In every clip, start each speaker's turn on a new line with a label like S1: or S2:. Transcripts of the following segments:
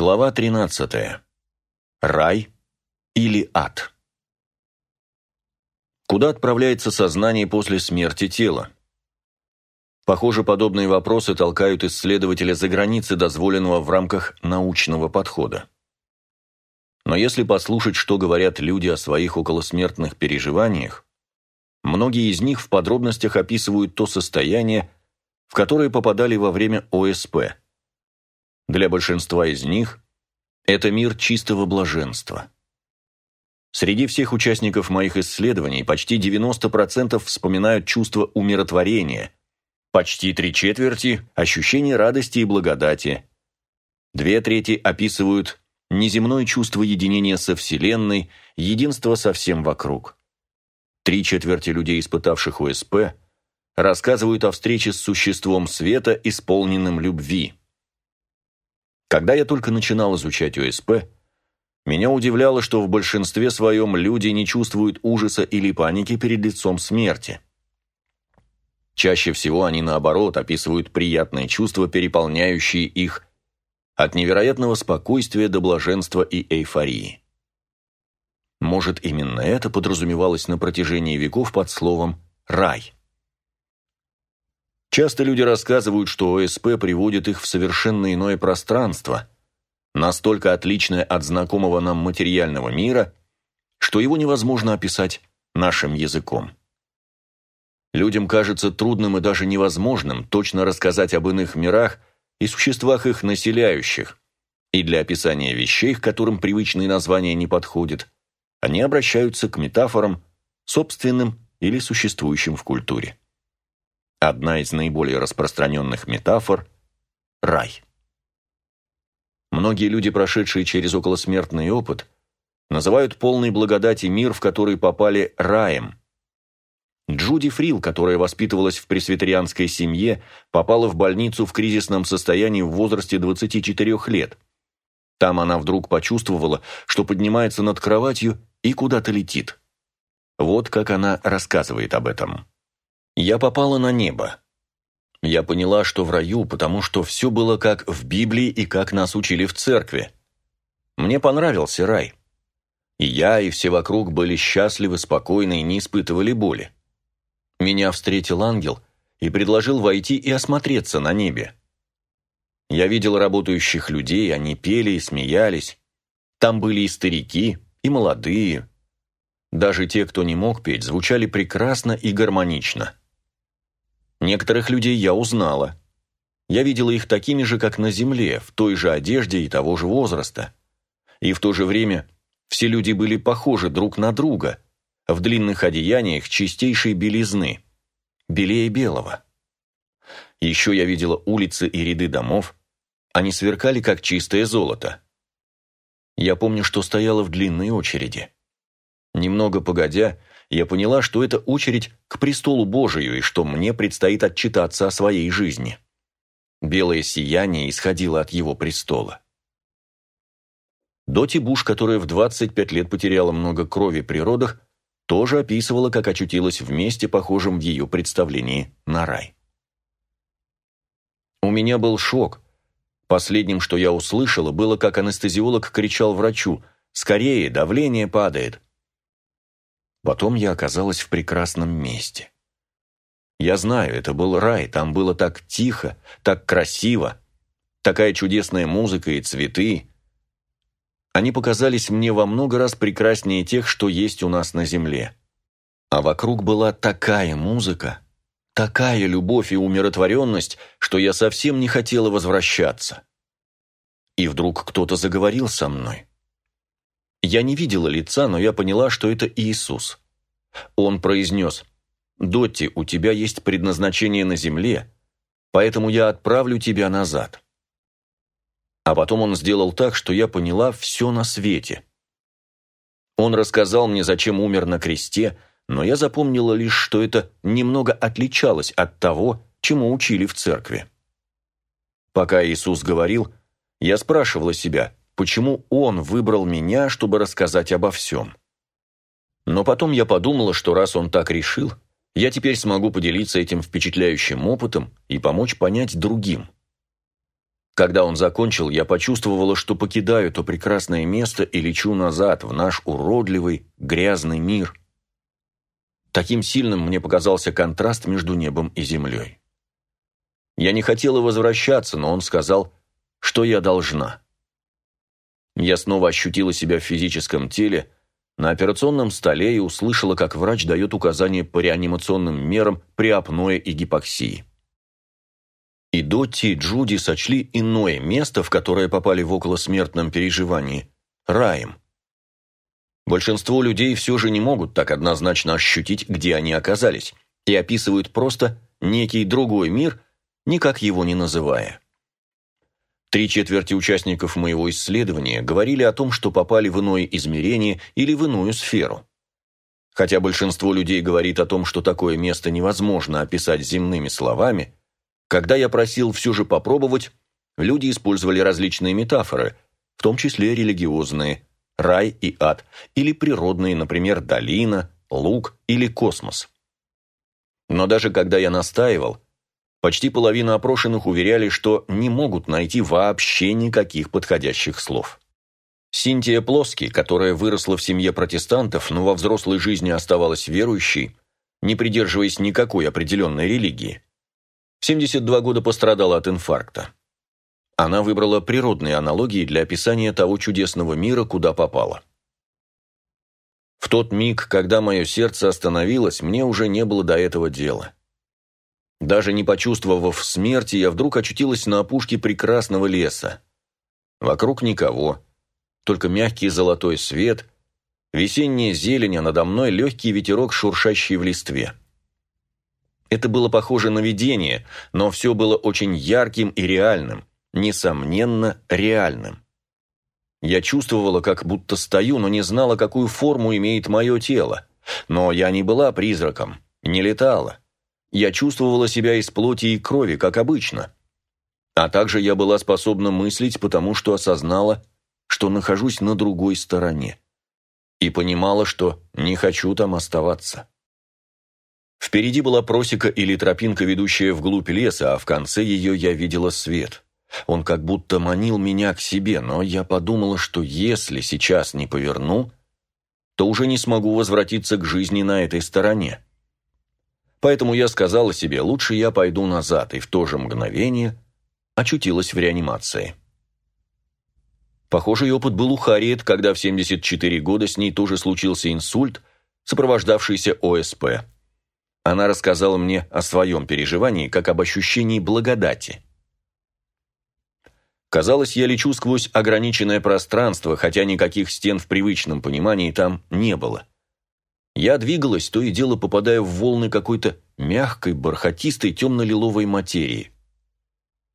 S1: Глава 13. Рай или ад? Куда отправляется сознание после смерти тела? Похоже, подобные вопросы толкают исследователя за границы дозволенного в рамках научного подхода. Но если послушать, что говорят люди о своих околосмертных переживаниях, многие из них в подробностях описывают то состояние, в которое попадали во время ОСП – для большинства из них это мир чистого блаженства. Среди всех участников моих исследований почти 90% вспоминают чувство умиротворения, почти три четверти – ощущение радости и благодати, две трети описывают неземное чувство единения со Вселенной, единство со всем вокруг. Три четверти людей, испытавших ОСП, рассказывают о встрече с существом света, исполненным любви – когда я только начинал изучать ОСП, меня удивляло, что в большинстве своем люди не чувствуют ужаса или паники перед лицом смерти. Чаще всего они, наоборот, описывают приятные чувства, переполняющие их от невероятного спокойствия до блаженства и эйфории. Может, именно это подразумевалось на протяжении веков под словом «рай». Часто люди рассказывают, что ОСП приводит их в совершенно иное пространство, настолько отличное от знакомого нам материального мира, что его невозможно описать нашим языком. Людям кажется трудным и даже невозможным точно рассказать об иных мирах и существах их населяющих, и для описания вещей, к которым привычные названия не подходят, они обращаются к метафорам, собственным или существующим в культуре. Одна из наиболее распространенных метафор – рай. Многие люди, прошедшие через околосмертный опыт, называют полный благодати мир, в который попали раем. Джуди Фрил, которая воспитывалась в пресвитерианской семье, попала в больницу в кризисном состоянии в возрасте 24 лет. Там она вдруг почувствовала, что поднимается над кроватью и куда-то летит. Вот как она рассказывает об этом. Я попала на небо. Я поняла, что в раю, потому что все было как в Библии и как нас учили в церкви. Мне понравился рай. И я, и все вокруг были счастливы, спокойны и не испытывали боли. Меня встретил ангел и предложил войти и осмотреться на небе. Я видел работающих людей, они пели и смеялись. Там были и старики, и молодые. Даже те, кто не мог петь, звучали прекрасно и гармонично. Некоторых людей я узнала. Я видела их такими же, как на земле, в той же одежде и того же возраста. И в то же время все люди были похожи друг на друга, в длинных одеяниях чистейшей белизны, белее белого. Еще я видела улицы и ряды домов, они сверкали, как чистое золото. Я помню, что стояла в длинной очереди. Немного погодя, я поняла, что это очередь к престолу Божию и что мне предстоит отчитаться о своей жизни. Белое сияние исходило от его престола. Доти Буш, которая в 25 лет потеряла много крови при родах, тоже описывала, как очутилась в месте, похожем в ее представлении на рай. У меня был шок. Последним, что я услышала, было, как анестезиолог кричал врачу «Скорее, давление падает!» Потом я оказалась в прекрасном месте. Я знаю, это был рай, там было так тихо, так красиво, такая чудесная музыка и цветы. Они показались мне во много раз прекраснее тех, что есть у нас на земле. А вокруг была такая музыка, такая любовь и умиротворенность, что я совсем не хотела возвращаться. И вдруг кто-то заговорил со мной. Я не видела лица, но я поняла, что это Иисус. Он произнес, «Дотти, у тебя есть предназначение на земле, поэтому я отправлю тебя назад». А потом он сделал так, что я поняла все на свете. Он рассказал мне, зачем умер на кресте, но я запомнила лишь, что это немного отличалось от того, чему учили в церкви. Пока Иисус говорил, я спрашивала себя – почему он выбрал меня, чтобы рассказать обо всем. Но потом я подумала, что раз он так решил, я теперь смогу поделиться этим впечатляющим опытом и помочь понять другим. Когда он закончил, я почувствовала, что покидаю то прекрасное место и лечу назад, в наш уродливый, грязный мир. Таким сильным мне показался контраст между небом и землей. Я не хотела возвращаться, но он сказал, что я должна. Я снова ощутила себя в физическом теле, на операционном столе и услышала, как врач дает указания по реанимационным мерам при апное и гипоксии. И Дотти и Джуди сочли иное место, в которое попали в околосмертном переживании, раем. Большинство людей все же не могут так однозначно ощутить, где они оказались, и описывают просто некий другой мир, никак его не называя. Три четверти участников моего исследования говорили о том, что попали в иное измерение или в иную сферу. Хотя большинство людей говорит о том, что такое место невозможно описать земными словами, когда я просил все же попробовать, люди использовали различные метафоры, в том числе религиозные, рай и ад, или природные, например, долина, луг или космос. Но даже когда я настаивал, почти половина опрошенных уверяли, что не могут найти вообще никаких подходящих слов. Синтия Плоски, которая выросла в семье протестантов, но во взрослой жизни оставалась верующей, не придерживаясь никакой определенной религии, в 72 года пострадала от инфаркта. Она выбрала природные аналогии для описания того чудесного мира, куда попала. В тот миг, когда мое сердце остановилось, мне уже не было до этого дела. Даже не почувствовав смерти, я вдруг очутилась на опушке прекрасного леса. Вокруг никого, только мягкий золотой свет, весенняя зелень, а надо мной легкий ветерок, шуршащий в листве. Это было похоже на видение, но все было очень ярким и реальным, несомненно, реальным. Я чувствовала, как будто стою, но не знала, какую форму имеет мое тело. Но я не была призраком, не летала. Я чувствовала себя из плоти и крови, как обычно. А также я была способна мыслить, потому что осознала, что нахожусь на другой стороне. И понимала, что не хочу там оставаться. Впереди была просека или тропинка, ведущая вглубь леса, а в конце ее я видела свет. Он как будто манил меня к себе, но я подумала, что если сейчас не поверну, то уже не смогу возвратиться к жизни на этой стороне. Поэтому я сказала себе, лучше я пойду назад, и в то же мгновение очутилась в реанимации. Похожий опыт был у Харриет, когда в 74 года с ней тоже случился инсульт, сопровождавшийся ОСП. Она рассказала мне о своем переживании, как об ощущении благодати. Казалось, я лечу сквозь ограниченное пространство, хотя никаких стен в привычном понимании там не было. Я двигалась, то и дело попадая в волны какой-то мягкой, бархатистой, темно-лиловой материи.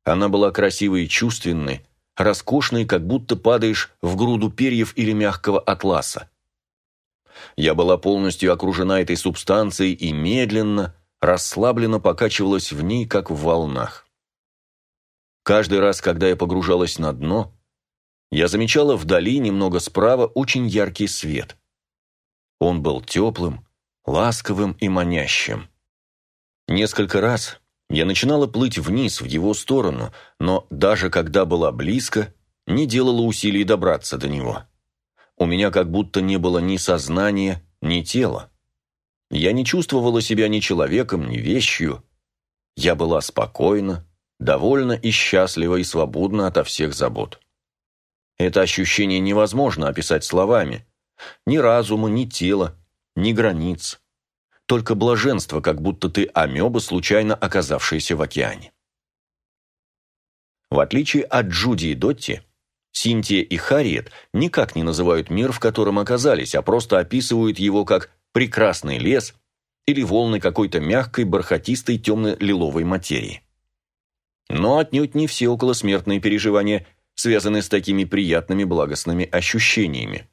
S1: Она была красивой и чувственной, роскошной, как будто падаешь в груду перьев или мягкого атласа. Я была полностью окружена этой субстанцией и медленно, расслабленно покачивалась в ней, как в волнах. Каждый раз, когда я погружалась на дно, я замечала вдали, немного справа, очень яркий свет. Он был теплым, ласковым и манящим. Несколько раз я начинала плыть вниз, в его сторону, но даже когда была близко, не делала усилий добраться до него у меня как будто не было ни сознания, ни тела. Я не чувствовала себя ни человеком, ни вещью. Я была спокойна, довольна и счастлива и свободна ото всех забот. Это ощущение невозможно описать словами. Ни разума, ни тела, ни границ. Только блаженство, как будто ты амеба, случайно оказавшаяся в океане. В отличие от Джуди и Дотти, Синтия и Харриет никак не называют мир, в котором оказались, а просто описывают его как прекрасный лес или волны какой-то мягкой, бархатистой, темно-лиловой материи. Но отнюдь не все околосмертные переживания связаны с такими приятными благостными ощущениями.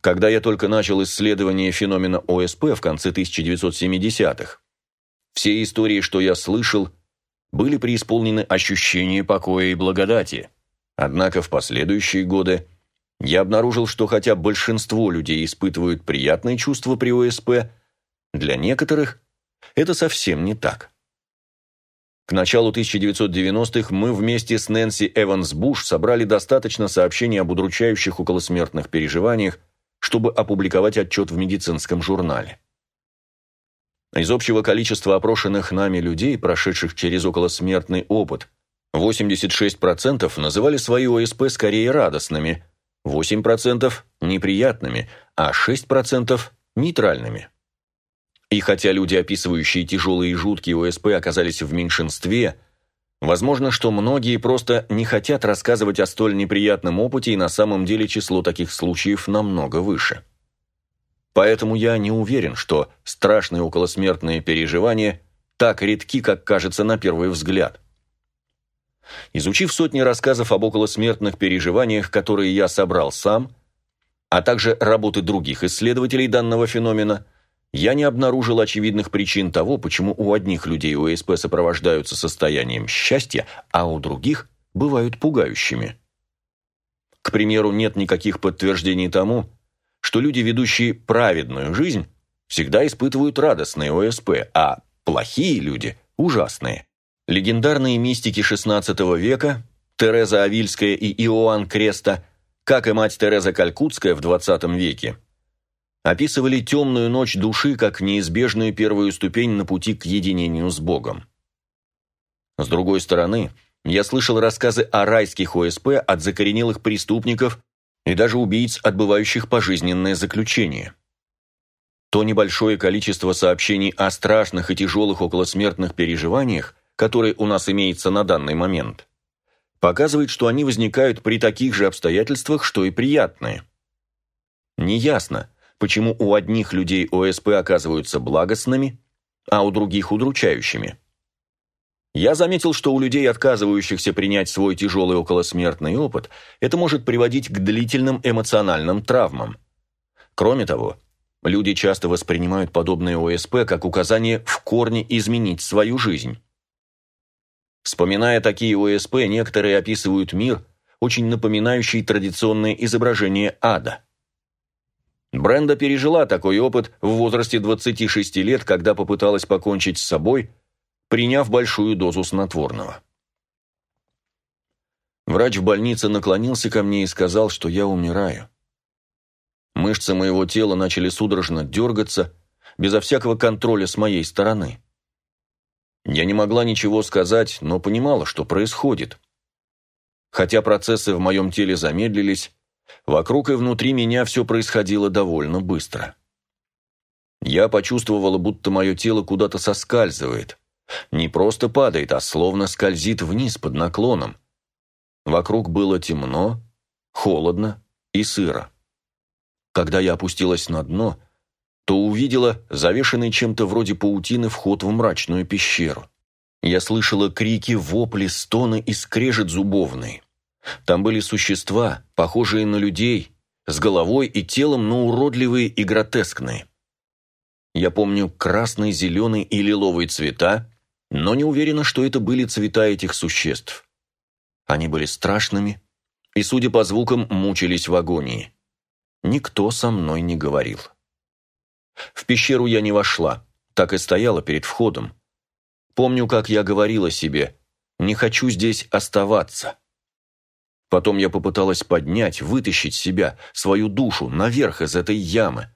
S1: Когда я только начал исследование феномена ОСП в конце 1970-х, все истории, что я слышал, были преисполнены ощущения покоя и благодати – Однако в последующие годы я обнаружил, что хотя большинство людей испытывают приятные чувства при ОСП, для некоторых это совсем не так. К началу 1990-х мы вместе с Нэнси Эванс Буш собрали достаточно сообщений об удручающих околосмертных переживаниях, чтобы опубликовать отчет в медицинском журнале. Из общего количества опрошенных нами людей, прошедших через околосмертный опыт, 86% называли свои ОСП скорее радостными, 8% неприятными, а 6% нейтральными. И хотя люди, описывающие тяжелые и жуткие ОСП, оказались в меньшинстве, возможно, что многие просто не хотят рассказывать о столь неприятном опыте, и на самом деле число таких случаев намного выше. Поэтому я не уверен, что страшные околосмертные переживания так редки, как кажется на первый взгляд. Изучив сотни рассказов об околосмертных переживаниях, которые я собрал сам, а также работы других исследователей данного феномена – я не обнаружил очевидных причин того, почему у одних людей ОСП сопровождаются состоянием счастья, а у других бывают пугающими. К примеру, нет никаких подтверждений тому, что люди, ведущие праведную жизнь, всегда испытывают радостные ОСП, а плохие люди – ужасные. Легендарные мистики XVI века, Тереза Авильская и Иоанн Креста, как и мать Тереза Калькутская в XX веке, описывали темную ночь души как неизбежную первую ступень на пути к единению с Богом. С другой стороны, я слышал рассказы о райских ОСП от закоренелых преступников и даже убийц, отбывающих пожизненное заключение. То небольшое количество сообщений о страшных и тяжелых околосмертных переживаниях, которые у нас имеется на данный момент, показывает, что они возникают при таких же обстоятельствах, что и приятные. Неясно, почему у одних людей ОСП оказываются благостными, а у других удручающими. Я заметил, что у людей, отказывающихся принять свой тяжелый околосмертный опыт, это может приводить к длительным эмоциональным травмам. Кроме того, люди часто воспринимают подобные ОСП как указание в корне изменить свою жизнь. Вспоминая такие ОСП, некоторые описывают мир, очень напоминающий традиционные изображения ада – Бренда пережила такой опыт в возрасте 26 лет, когда попыталась покончить с собой, приняв большую дозу снотворного. Врач в больнице наклонился ко мне и сказал, что я умираю. Мышцы моего тела начали судорожно дергаться, безо всякого контроля с моей стороны. Я не могла ничего сказать, но понимала, что происходит. Хотя процессы в моем теле замедлились, Вокруг и внутри меня все происходило довольно быстро. Я почувствовала, будто мое тело куда-то соскальзывает. Не просто падает, а словно скользит вниз под наклоном. Вокруг было темно, холодно и сыро. Когда я опустилась на дно, то увидела завешенный чем-то вроде паутины вход в мрачную пещеру. Я слышала крики, вопли, стоны и скрежет зубовный. Там были существа, похожие на людей, с головой и телом, но уродливые и гротескные. Я помню красный, зеленый и лиловый цвета, но не уверена, что это были цвета этих существ. Они были страшными и, судя по звукам, мучились в агонии. Никто со мной не говорил. В пещеру я не вошла, так и стояла перед входом. Помню, как я говорила себе, не хочу здесь оставаться. Потом я попыталась поднять, вытащить себя, свою душу, наверх из этой ямы.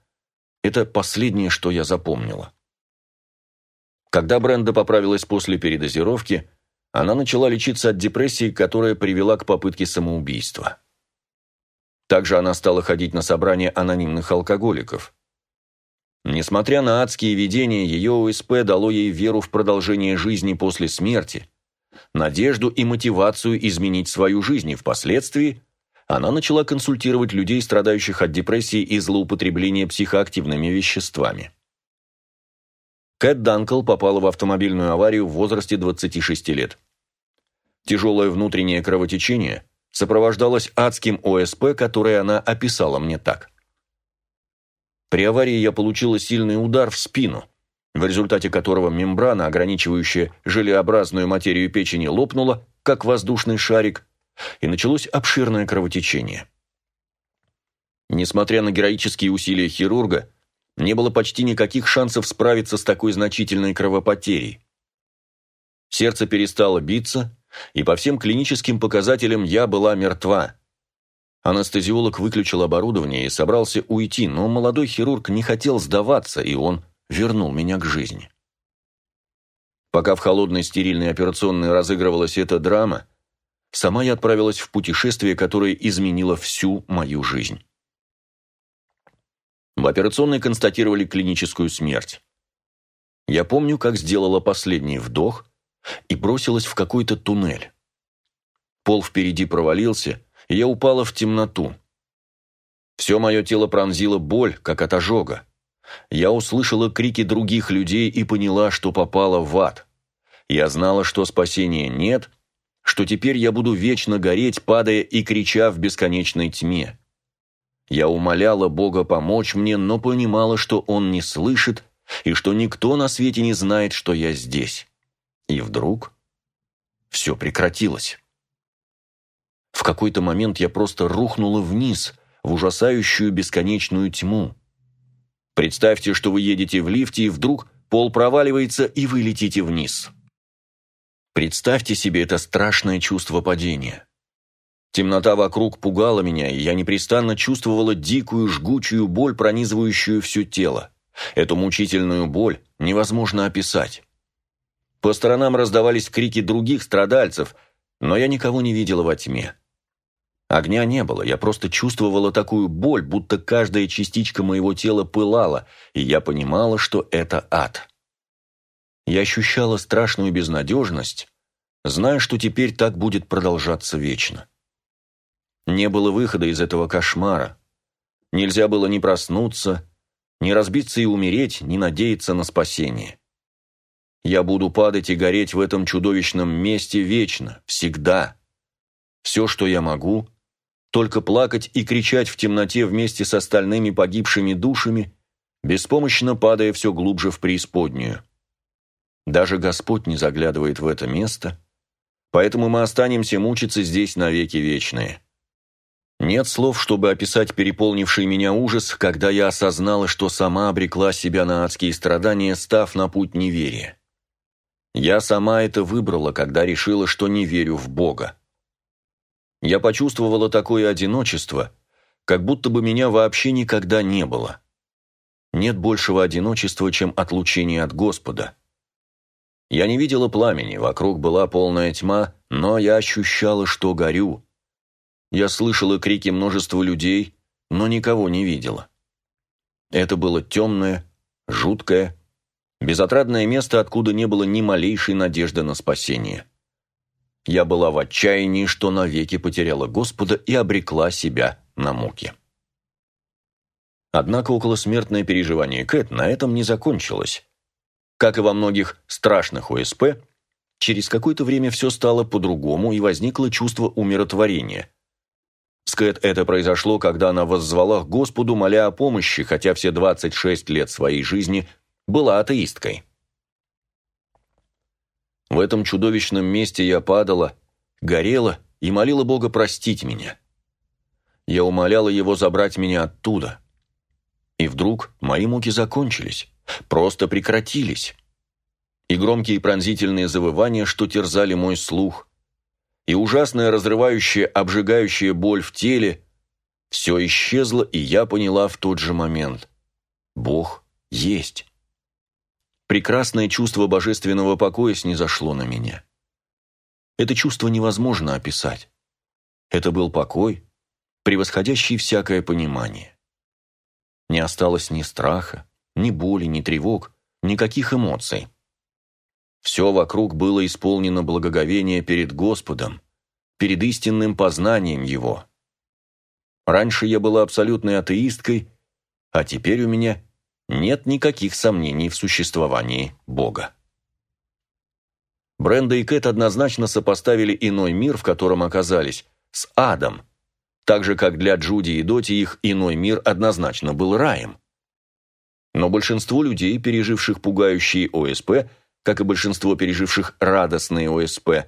S1: Это последнее, что я запомнила. Когда Бренда поправилась после передозировки, она начала лечиться от депрессии, которая привела к попытке самоубийства. Также она стала ходить на собрания анонимных алкоголиков. Несмотря на адские видения, ее ОСП дало ей веру в продолжение жизни после смерти – надежду и мотивацию изменить свою жизнь, и впоследствии она начала консультировать людей, страдающих от депрессии и злоупотребления психоактивными веществами. Кэт Данкл попала в автомобильную аварию в возрасте 26 лет. Тяжелое внутреннее кровотечение сопровождалось адским ОСП, которое она описала мне так. При аварии я получила сильный удар в спину – в результате которого мембрана, ограничивающая желеобразную материю печени, лопнула, как воздушный шарик, и началось обширное кровотечение. Несмотря на героические усилия хирурга, не было почти никаких шансов справиться с такой значительной кровопотерей. Сердце перестало биться, и по всем клиническим показателям я была мертва. Анестезиолог выключил оборудование и собрался уйти, но молодой хирург не хотел сдаваться, и он вернул меня к жизни. Пока в холодной стерильной операционной разыгрывалась эта драма, сама я отправилась в путешествие, которое изменило всю мою жизнь. В операционной констатировали клиническую смерть. Я помню, как сделала последний вдох и бросилась в какой-то туннель. Пол впереди провалился, и я упала в темноту. Все мое тело пронзила боль, как от ожога. Я услышала крики других людей и поняла, что попала в ад. Я знала, что спасения нет, что теперь я буду вечно гореть, падая и крича в бесконечной тьме. Я умоляла Бога помочь мне, но понимала, что Он не слышит и что никто на свете не знает, что я здесь. И вдруг все прекратилось. В какой-то момент я просто рухнула вниз, в ужасающую бесконечную тьму. Представьте, что вы едете в лифте, и вдруг пол проваливается, и вы летите вниз. Представьте себе это страшное чувство падения. Темнота вокруг пугала меня, и я непрестанно чувствовала дикую жгучую боль, пронизывающую все тело. Эту мучительную боль невозможно описать. По сторонам раздавались крики других страдальцев, но я никого не видела во тьме. Огня не было, я просто чувствовала такую боль, будто каждая частичка моего тела пылала, и я понимала, что это ад. Я ощущала страшную безнадежность, зная, что теперь так будет продолжаться вечно. Не было выхода из этого кошмара. Нельзя было ни проснуться, ни разбиться и умереть, ни надеяться на спасение. Я буду падать и гореть в этом чудовищном месте вечно, всегда. Все, что я могу, только плакать и кричать в темноте вместе с остальными погибшими душами, беспомощно падая все глубже в преисподнюю. Даже Господь не заглядывает в это место, поэтому мы останемся мучиться здесь навеки вечные. Нет слов, чтобы описать переполнивший меня ужас, когда я осознала, что сама обрекла себя на адские страдания, став на путь неверия. Я сама это выбрала, когда решила, что не верю в Бога. Я почувствовала такое одиночество, как будто бы меня вообще никогда не было. Нет большего одиночества, чем отлучение от Господа. Я не видела пламени, вокруг была полная тьма, но я ощущала, что горю, я слышала крики множества людей, но никого не видела. Это было темное, жуткое, безотрадное место, откуда не было ни малейшей надежды на спасение. Я была в отчаянии, что навеки потеряла Господа и обрекла себя на муки. Однако околосмертное переживание Кэт на этом не закончилось. Как и во многих страшных ОСП, через какое-то время все стало по-другому и возникло чувство умиротворения, с Кэт это произошло, когда она воззвала к Господу, моля о помощи, хотя все 26 лет своей жизни была атеисткой. В этом чудовищном месте я падала, горела и молила Бога простить меня. Я умоляла Его забрать меня оттуда. И вдруг мои муки закончились, просто прекратились. И громкие пронзительные завывания, что терзали мой слух, и ужасная разрывающая, обжигающая боль в теле, все исчезло, и я поняла в тот же момент. Бог есть. Прекрасное чувство божественного покоя снизошло на меня. Это чувство невозможно описать. Это был покой, превосходящий всякое понимание. Не осталось ни страха, ни боли, ни тревог, никаких эмоций. Все вокруг было исполнено благоговение перед Господом, перед истинным познанием Его. Раньше я была абсолютной атеисткой, а теперь у меня нет никаких сомнений в существовании Бога. Бренда и Кэт однозначно сопоставили иной мир, в котором оказались, с адом, так же, как для Джуди и Доти их иной мир однозначно был раем. Но большинство людей, переживших пугающие ОСП, как и большинство переживших радостные ОСП,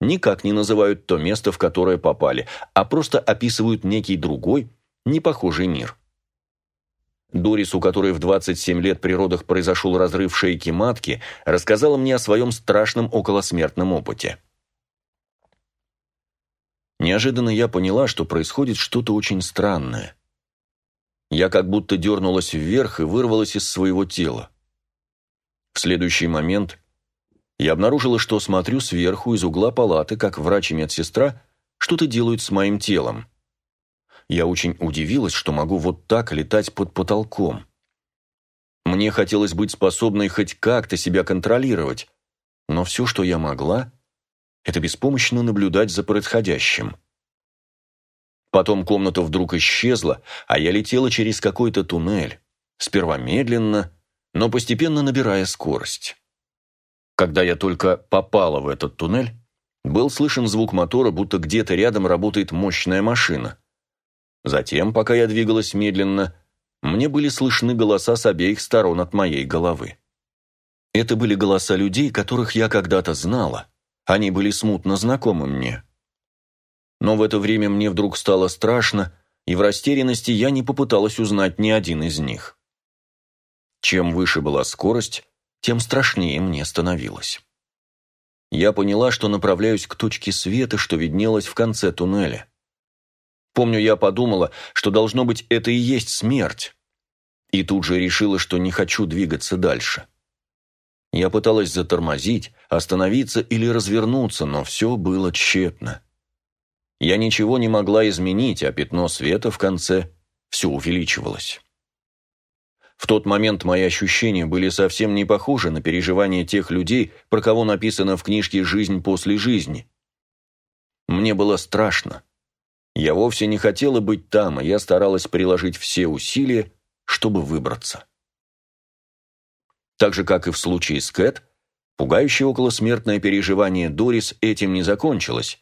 S1: никак не называют то место, в которое попали, а просто описывают некий другой, непохожий мир. Дорис, у которой в 27 лет при родах произошел разрыв шейки матки, рассказала мне о своем страшном околосмертном опыте. Неожиданно я поняла, что происходит что-то очень странное. Я как будто дернулась вверх и вырвалась из своего тела. В следующий момент я обнаружила, что смотрю сверху из угла палаты, как врач и медсестра что-то делают с моим телом. Я очень удивилась, что могу вот так летать под потолком. Мне хотелось быть способной хоть как-то себя контролировать, но все, что я могла, это беспомощно наблюдать за происходящим. Потом комната вдруг исчезла, а я летела через какой-то туннель, сперва медленно, но постепенно набирая скорость. Когда я только попала в этот туннель, был слышен звук мотора, будто где-то рядом работает мощная машина. Затем, пока я двигалась медленно, мне были слышны голоса с обеих сторон от моей головы. Это были голоса людей, которых я когда-то знала. Они были смутно знакомы мне. Но в это время мне вдруг стало страшно, и в растерянности я не попыталась узнать ни один из них. Чем выше была скорость, тем страшнее мне становилось. Я поняла, что направляюсь к точке света, что виднелась в конце туннеля. Помню, я подумала, что должно быть это и есть смерть. И тут же решила, что не хочу двигаться дальше. Я пыталась затормозить, остановиться или развернуться, но все было тщетно. Я ничего не могла изменить, а пятно света в конце все увеличивалось. В тот момент мои ощущения были совсем не похожи на переживания тех людей, про кого написано в книжке «Жизнь после жизни». Мне было страшно. Я вовсе не хотела быть там, и я старалась приложить все усилия, чтобы выбраться. Так же, как и в случае с Кэт, пугающее околосмертное переживание Дорис этим не закончилось,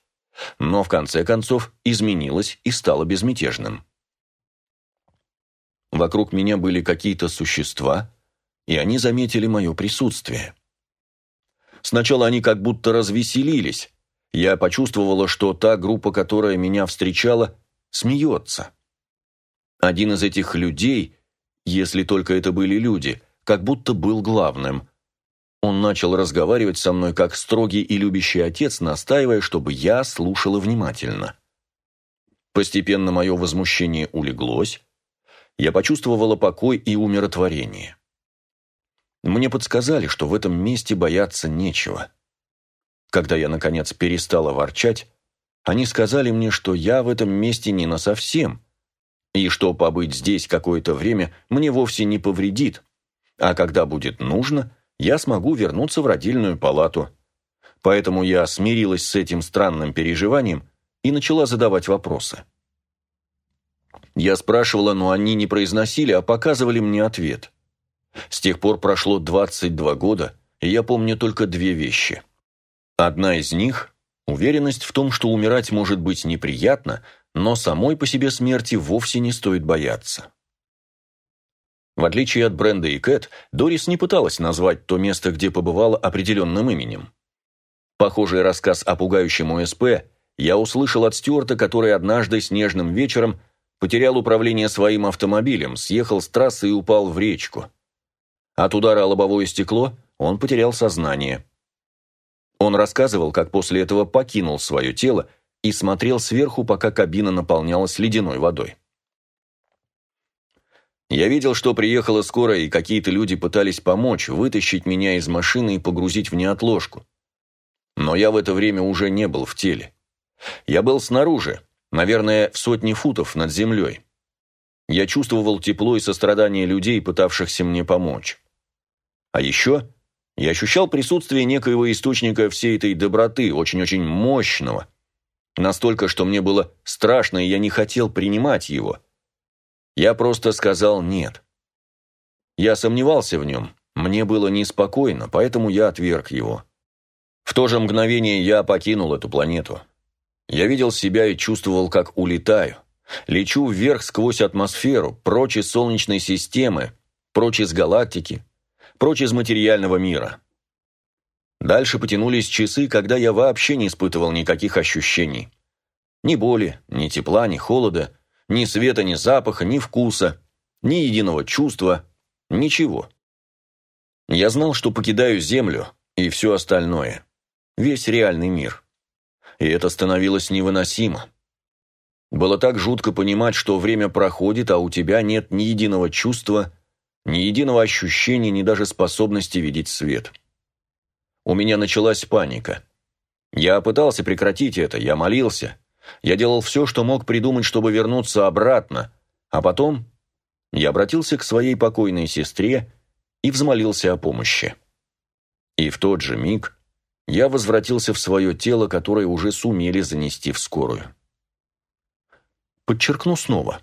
S1: но в конце концов изменилось и стало безмятежным. Вокруг меня были какие-то существа, и они заметили мое присутствие. Сначала они как будто развеселились. Я почувствовала, что та группа, которая меня встречала, смеется. Один из этих людей, если только это были люди, как будто был главным. Он начал разговаривать со мной как строгий и любящий отец, настаивая, чтобы я слушала внимательно. Постепенно мое возмущение улеглось, я почувствовала покой и умиротворение. Мне подсказали, что в этом месте бояться нечего. Когда я, наконец, перестала ворчать, они сказали мне, что я в этом месте не насовсем, и что побыть здесь какое-то время мне вовсе не повредит, а когда будет нужно, я смогу вернуться в родильную палату. Поэтому я смирилась с этим странным переживанием и начала задавать вопросы. Я спрашивала, но они не произносили, а показывали мне ответ. С тех пор прошло 22 года, и я помню только две вещи. Одна из них – уверенность в том, что умирать может быть неприятно, но самой по себе смерти вовсе не стоит бояться. В отличие от Бренда и Кэт, Дорис не пыталась назвать то место, где побывала определенным именем. Похожий рассказ о пугающем УСП я услышал от Стюарта, который однажды снежным вечером Потерял управление своим автомобилем, съехал с трассы и упал в речку. От удара о лобовое стекло он потерял сознание. Он рассказывал, как после этого покинул свое тело и смотрел сверху, пока кабина наполнялась ледяной водой. Я видел, что приехала скорая, и какие-то люди пытались помочь, вытащить меня из машины и погрузить в неотложку. Но я в это время уже не был в теле. Я был снаружи, наверное, в сотни футов над землей. Я чувствовал тепло и сострадание людей, пытавшихся мне помочь. А еще я ощущал присутствие некоего источника всей этой доброты, очень-очень мощного. Настолько, что мне было страшно, и я не хотел принимать его. Я просто сказал «нет». Я сомневался в нем, мне было неспокойно, поэтому я отверг его. В то же мгновение я покинул эту планету. Я видел себя и чувствовал, как улетаю. Лечу вверх сквозь атмосферу, прочь из Солнечной системы, прочь из галактики, прочь из материального мира. Дальше потянулись часы, когда я вообще не испытывал никаких ощущений. Ни боли, ни тепла, ни холода, ни света, ни запаха, ни вкуса. ни единого чувства, ничего. Я знал, что покидаю Землю и все остальное, весь реальный мир. И это становилось невыносимо. Было так жутко понимать, что время проходит, а у тебя нет ни единого чувства, ни единого ощущения, ни даже способности видеть свет. У меня началась паника. Я пытался прекратить это, я молился. Я делал все, что мог придумать, чтобы вернуться обратно, а потом я обратился к своей покойной сестре и взмолился о помощи. И в тот же миг я возвратился в свое тело, которое уже сумели занести в скорую. Подчеркну снова.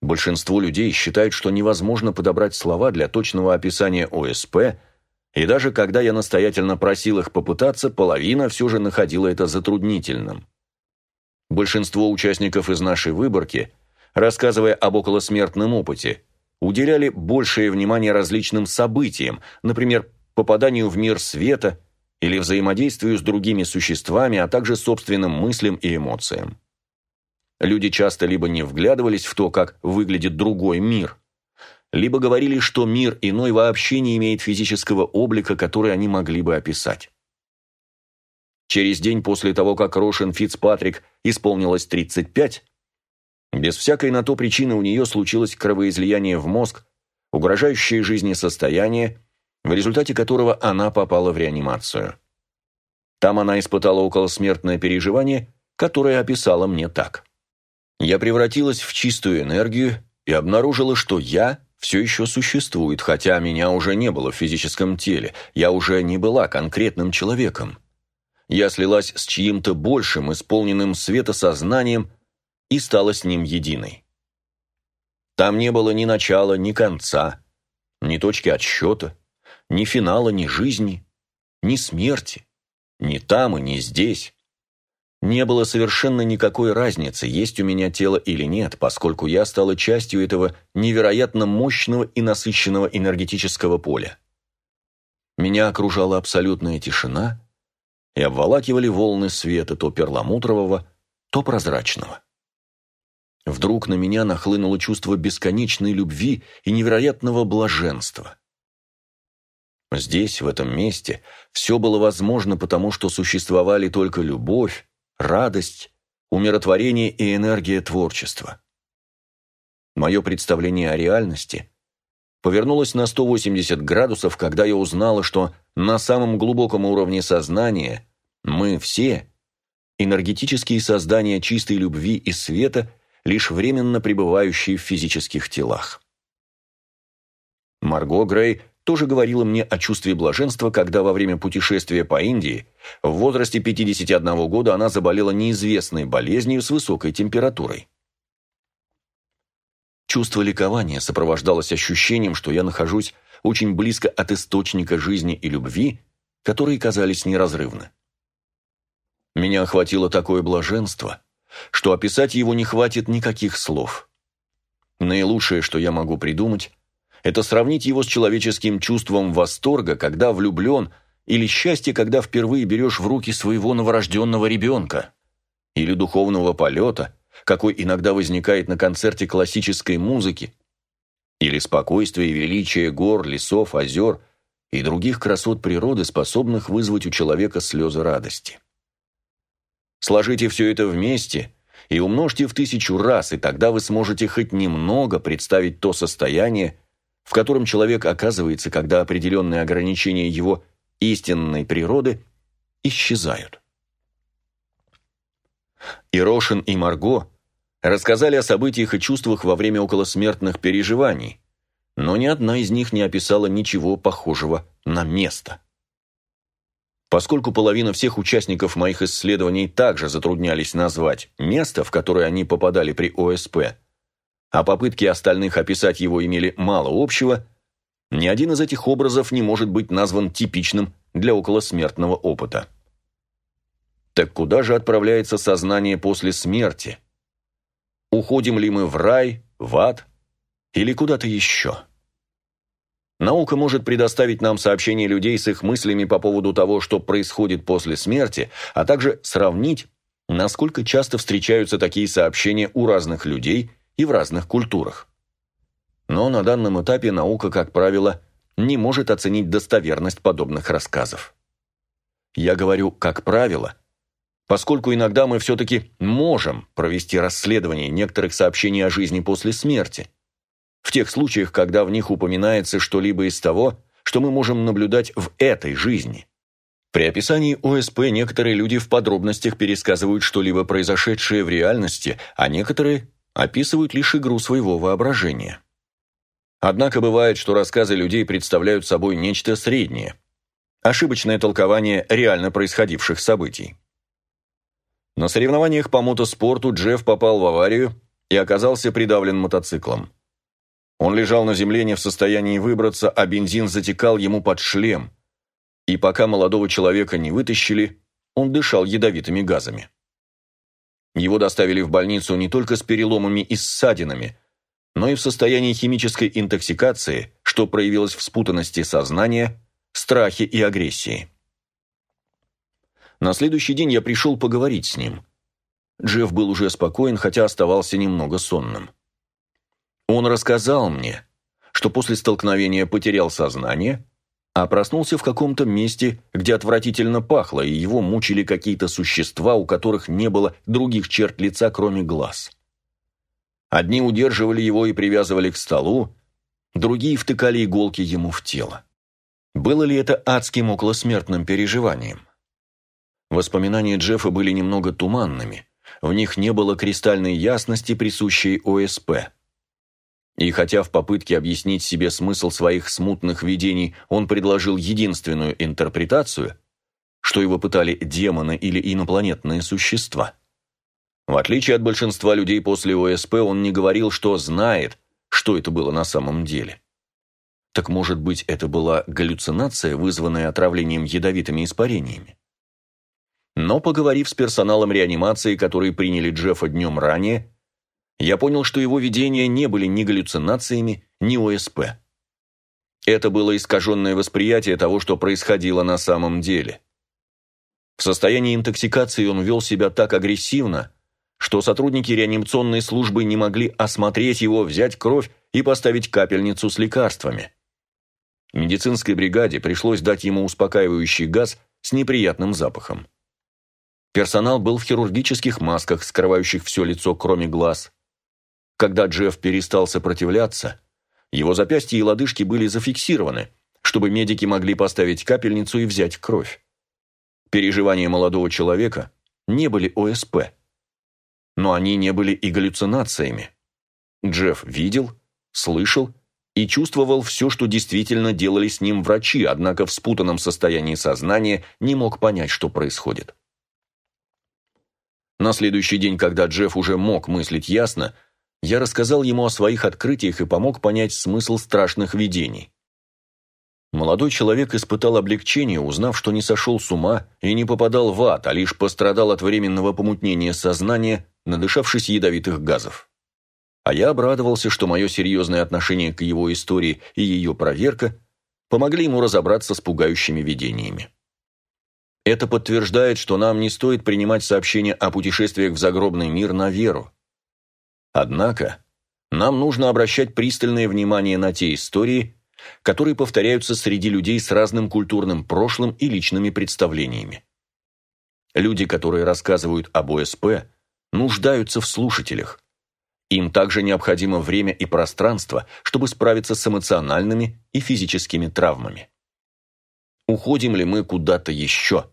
S1: Большинство людей считают, что невозможно подобрать слова для точного описания ОСП, и даже когда я настоятельно просил их попытаться, половина все же находила это затруднительным. Большинство участников из нашей выборки, рассказывая об околосмертном опыте, уделяли большее внимание различным событиям, например, попаданию в мир света или взаимодействию с другими существами, а также собственным мыслям и эмоциям. Люди часто либо не вглядывались в то, как выглядит другой мир, либо говорили, что мир иной вообще не имеет физического облика, который они могли бы описать. Через день после того, как Рошен Фицпатрик исполнилось 35, без всякой на то причины у нее случилось кровоизлияние в мозг, угрожающее жизни состояние, в результате которого она попала в реанимацию. Там она испытала околосмертное переживание, которое описала мне так. Я превратилась в чистую энергию и обнаружила, что я все еще существует, хотя меня уже не было в физическом теле, я уже не была конкретным человеком. Я слилась с чьим-то большим, исполненным светосознанием и стала с ним единой. Там не было ни начала, ни конца, ни точки отсчета, ни финала, ни жизни, ни смерти, ни там и ни здесь. Не было совершенно никакой разницы, есть у меня тело или нет, поскольку я стала частью этого невероятно мощного и насыщенного энергетического поля. Меня окружала абсолютная тишина, и обволакивали волны света то перламутрового, то прозрачного. Вдруг на меня нахлынуло чувство бесконечной любви и невероятного блаженства. Здесь, в этом месте, все было возможно, потому что существовали только любовь, радость, умиротворение и энергия творчества. Мое представление о реальности повернулось на 180 градусов, когда я узнала, что на самом глубоком уровне сознания мы все, энергетические создания чистой любви и света, лишь временно пребывающие в физических телах. Марго Грей тоже говорила мне о чувстве блаженства, когда во время путешествия по Индии в возрасте 51 года она заболела неизвестной болезнью с высокой температурой. Чувство ликования сопровождалось ощущением, что я нахожусь очень близко от источника жизни и любви, которые казались неразрывны. Меня охватило такое блаженство, что описать его не хватит никаких слов. Наилучшее, что я могу придумать, это сравнить его с человеческим чувством восторга, когда влюблен, или счастье, когда впервые берешь в руки своего новорожденного ребенка, или духовного полета, какой иногда возникает на концерте классической музыки, или спокойствие и величие гор, лесов, озер и других красот природы, способных вызвать у человека слезы радости. Сложите все это вместе и умножьте в тысячу раз, и тогда вы сможете хоть немного представить то состояние, в котором человек оказывается, когда определенные ограничения его истинной природы исчезают. И Рошин, и Марго рассказали о событиях и чувствах во время околосмертных переживаний, но ни одна из них не описала ничего похожего на место. Поскольку половина всех участников моих исследований также затруднялись назвать место, в которое они попадали при ОСП, а попытки остальных описать его имели мало общего, ни один из этих образов не может быть назван типичным для околосмертного опыта. Так куда же отправляется сознание после смерти? Уходим ли мы в рай, в ад или куда-то еще? Наука может предоставить нам сообщения людей с их мыслями по поводу того, что происходит после смерти, а также сравнить, насколько часто встречаются такие сообщения у разных людей и в разных культурах. Но на данном этапе наука, как правило, не может оценить достоверность подобных рассказов. Я говорю «как правило», поскольку иногда мы все-таки можем провести расследование некоторых сообщений о жизни после смерти, в тех случаях, когда в них упоминается что-либо из того, что мы можем наблюдать в этой жизни. При описании ОСП некоторые люди в подробностях пересказывают что-либо произошедшее в реальности, а некоторые описывают лишь игру своего воображения. Однако бывает, что рассказы людей представляют собой нечто среднее. Ошибочное толкование реально происходивших событий. На соревнованиях по мотоспорту Джефф попал в аварию и оказался придавлен мотоциклом. Он лежал на земле не в состоянии выбраться, а бензин затекал ему под шлем. И пока молодого человека не вытащили, он дышал ядовитыми газами. Его доставили в больницу не только с переломами и ссадинами, но и в состоянии химической интоксикации, что проявилось в спутанности сознания, страхе и агрессии. На следующий день я пришел поговорить с ним. Джефф был уже спокоен, хотя оставался немного сонным. Он рассказал мне, что после столкновения потерял сознание, а проснулся в каком-то месте, где отвратительно пахло, и его мучили какие-то существа, у которых не было других черт лица, кроме глаз. Одни удерживали его и привязывали к столу, другие втыкали иголки ему в тело. Было ли это адским околосмертным переживанием? Воспоминания Джеффа были немного туманными, в них не было кристальной ясности, присущей ОСП – и хотя в попытке объяснить себе смысл своих смутных видений он предложил единственную интерпретацию, что его пытали демоны или инопланетные существа. В отличие от большинства людей после ОСП, он не говорил, что знает, что это было на самом деле. Так может быть, это была галлюцинация, вызванная отравлением ядовитыми испарениями? Но поговорив с персоналом реанимации, которые приняли Джеффа днем ранее, я понял, что его видения не были ни галлюцинациями, ни ОСП. Это было искаженное восприятие того, что происходило на самом деле. В состоянии интоксикации он вел себя так агрессивно, что сотрудники реанимационной службы не могли осмотреть его, взять кровь и поставить капельницу с лекарствами. Медицинской бригаде пришлось дать ему успокаивающий газ с неприятным запахом. Персонал был в хирургических масках, скрывающих все лицо, кроме глаз. Когда Джефф перестал сопротивляться, его запястья и лодыжки были зафиксированы, чтобы медики могли поставить капельницу и взять кровь. Переживания молодого человека не были ОСП, но они не были и галлюцинациями. Джефф видел, слышал и чувствовал все, что действительно делали с ним врачи, однако в спутанном состоянии сознания не мог понять, что происходит. На следующий день, когда Джефф уже мог мыслить ясно, я рассказал ему о своих открытиях и помог понять смысл страшных видений. Молодой человек испытал облегчение, узнав, что не сошел с ума и не попадал в ад, а лишь пострадал от временного помутнения сознания, надышавшись ядовитых газов. А я обрадовался, что мое серьезное отношение к его истории и ее проверка помогли ему разобраться с пугающими видениями. Это подтверждает, что нам не стоит принимать сообщения о путешествиях в загробный мир на веру. Однако, нам нужно обращать пристальное внимание на те истории, которые повторяются среди людей с разным культурным прошлым и личными представлениями. Люди, которые рассказывают об ОСП, нуждаются в слушателях. Им также необходимо время и пространство, чтобы справиться с эмоциональными и физическими травмами. Уходим ли мы куда-то еще?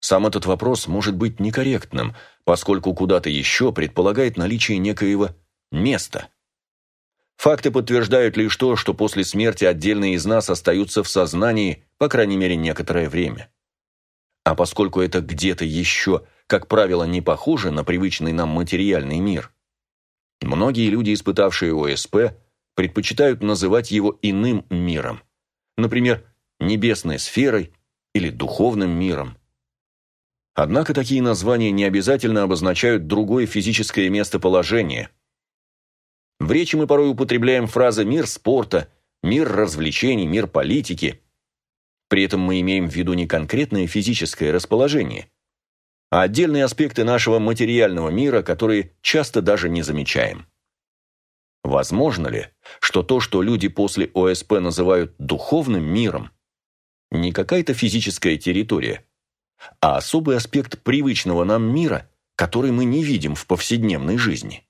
S1: Сам этот вопрос может быть некорректным, поскольку куда-то еще предполагает наличие некоего места. Факты подтверждают лишь то, что после смерти отдельные из нас остаются в сознании, по крайней мере, некоторое время. А поскольку это где-то еще, как правило, не похоже на привычный нам материальный мир, многие люди, испытавшие ОСП, предпочитают называть его иным миром, например, небесной сферой или духовным миром. Однако такие названия не обязательно обозначают другое физическое местоположение. В речи мы порой употребляем фразы «мир спорта», «мир развлечений», «мир политики». При этом мы имеем в виду не конкретное физическое расположение, а отдельные аспекты нашего материального мира, которые часто даже не замечаем. Возможно ли, что то, что люди после ОСП называют духовным миром, не какая-то физическая территория, а особый аспект привычного нам мира, который мы не видим в повседневной жизни?